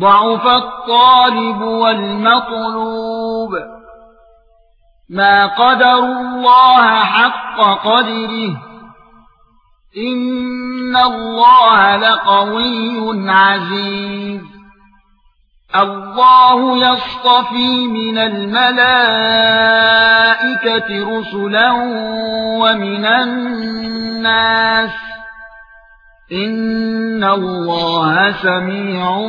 ضَعُفَ الطَّالِبُ وَالْمَطْلُوبُ. مَا قَدَرُوا اللَّهَ حَقَّ قَدْرِهِ. إِنَّ اللَّهَ لَقَوِيٌّ عَزِيزٌ. الله يصطفي من الملائكة رسلا ومن الناس. إن الله سميع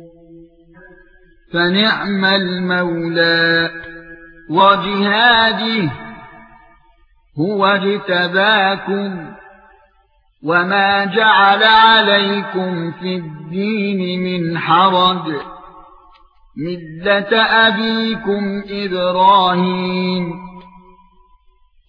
فنعم المولى وجهاده هو اجتباكم وما جعل عليكم في الدين من حرج مِلَّةَ أَبِيكُمْ إِبْرَاهِيمَ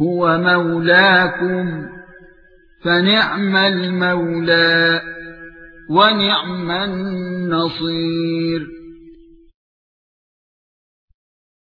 هو مولاكم فنعم المولى ونعم النصير.